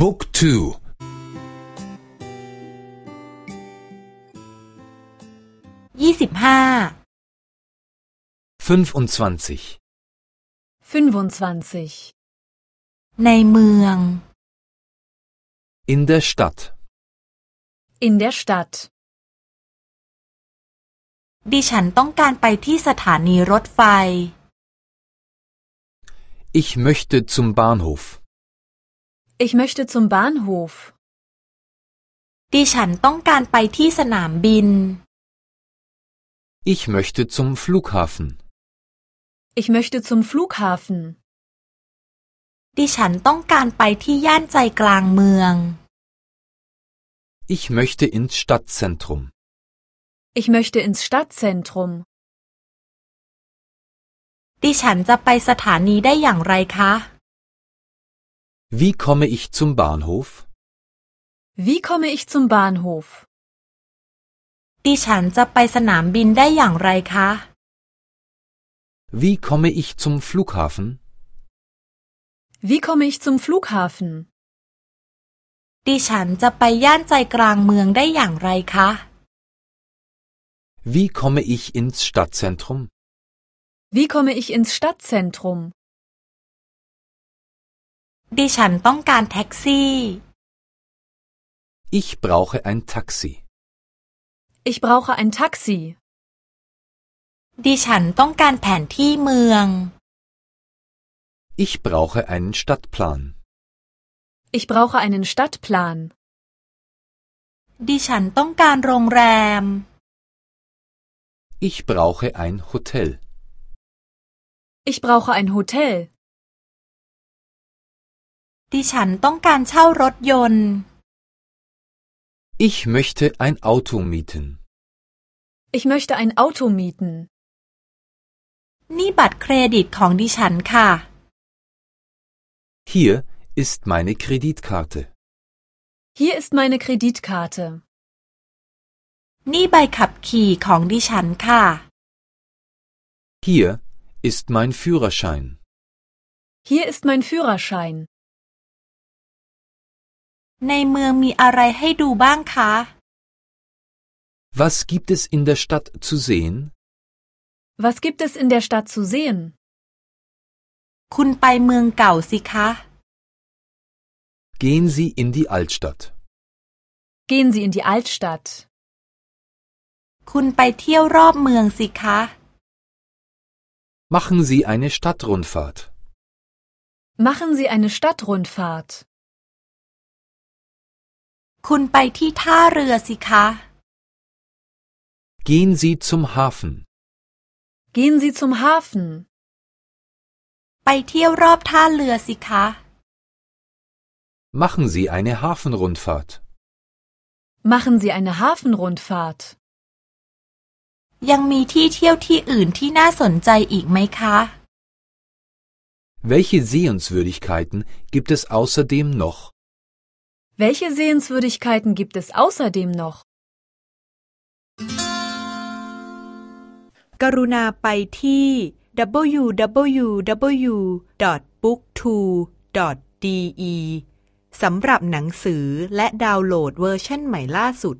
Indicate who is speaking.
Speaker 1: Book 2
Speaker 2: ยี่สิบห้า
Speaker 1: 25
Speaker 3: 25.
Speaker 2: ในเมือง
Speaker 1: In der Stadt.
Speaker 3: In der Stadt.
Speaker 2: ดิฉันต้องการไปที่สถานีรถไฟ
Speaker 1: Ich möchte zum Bahnhof.
Speaker 3: Ich möchte zum Bahnhof.
Speaker 2: ดิฉันต้องการไปที่สนามบิน
Speaker 1: Ich möchte zum Flughafen.
Speaker 3: Ich möchte zum Flughafen.
Speaker 2: ดิฉันต้องการไปที่ย่านใจกลางเมือง
Speaker 1: Ich möchte ins Stadtzentrum.
Speaker 3: Ich möchte ins Stadtzentrum.
Speaker 2: ดิฉันจะไปสถานีได้อย่างไรคะ
Speaker 1: Wie komme ich zum Bahnhof?
Speaker 3: Wie komme ich zum Bahnhof?
Speaker 2: ดิฉันจะไปสนามบินได้อย่างไรคะ
Speaker 1: Wie komme ich zum Flughafen?
Speaker 3: Wie komme ich zum Flughafen?
Speaker 2: ดิฉันจะไปย่านใจกลางเมืองได้อย่างไรคะ
Speaker 1: Wie komme ich ins Stadtzentrum?
Speaker 3: Wie komme ich ins Stadtzentrum?
Speaker 2: ดิฉันต้องการแท็กซี่
Speaker 1: Ich brauche ein Taxi.
Speaker 3: Ich brauche ein Taxi.
Speaker 2: ดิฉันต้องการแผนที่เมือง
Speaker 1: Ich brauche einen Stadtplan.
Speaker 3: Ich brauche einen Stadtplan.
Speaker 2: ดิฉันต้องการโรงแรม
Speaker 1: Ich brauche ein Hotel.
Speaker 3: Ich brauche ein Hotel.
Speaker 2: ดิฉันต้องการเช่ารถยนต์
Speaker 1: Ich möchte ein Auto mieten.
Speaker 3: Ich möchte ein Auto mieten.
Speaker 2: นี่บัตรเครดิตของดิฉันค่ะ
Speaker 1: Hier ist meine Kreditkarte.
Speaker 3: Hier ist meine Kreditkarte.
Speaker 2: นี่ใบขับขี่ของดิฉันค่ะ
Speaker 1: Hier ist mein Führerschein.
Speaker 3: Hier ist mein Führerschein.
Speaker 2: ในเมืองมีอะไรให้ดูบ้างคะ
Speaker 1: Was gibt es in der Stadt zu sehen?
Speaker 3: Was gibt es in der Stadt zu sehen?
Speaker 2: คุณไปเมืองเก่าสิคะ
Speaker 1: Gehen Sie in die Altstadt.
Speaker 3: Gehen Sie in die Altstadt.
Speaker 2: คุณไปเที่ยวรอบเมืองสิคะ
Speaker 1: Machen Sie eine Stadtrundfahrt.
Speaker 3: Machen Sie eine Stadtrundfahrt.
Speaker 2: คุณไปที่ท่าเรือสิคะ
Speaker 1: Gehen Sie zum Hafen.
Speaker 3: Gehen Sie zum Hafen.
Speaker 2: ไปเที่ยวรอบท่าเรือสิคะ
Speaker 1: Machen Sie eine Hafenrundfahrt.
Speaker 3: Machen Sie eine Hafenrundfahrt.
Speaker 2: ยังมีที่เที่ยวที่อื่นที่น่าสนใจอีกไหมคะ
Speaker 1: Welche Sehenswürdigkeiten gibt es außerdem noch?
Speaker 3: Welche Sehenswürdigkeiten gibt es außerdem noch?
Speaker 2: กรุณาไปที่ www.booktwo.de สำหรับหนังสือและดาวน์โหลดเวอร์ชันใหม่ล่าสุด